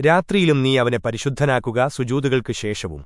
രാത്രിയിലും നീ അവനെ പരിശുദ്ധനാക്കുക സുജൂതുകൾക്ക് ശേഷവും.